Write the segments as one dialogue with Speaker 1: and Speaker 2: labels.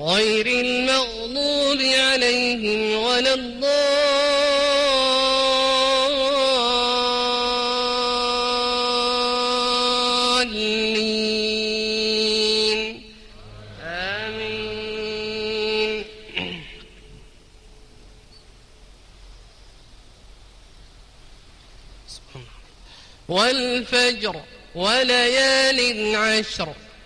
Speaker 1: غير المغضوب عليهم ولا الضالين. آمين. والفجر وليال عشر.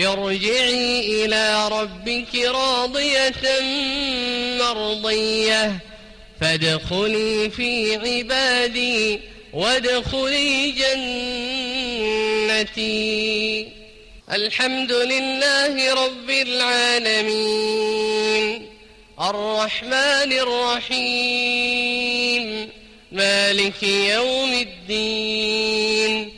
Speaker 1: ارجعي إلى ربك راضية مرضية. فادخلي في عبادي وادخلي جنتي. الحمد لله رب العالمين. الرحمن الرحيم. مالك يوم الدين.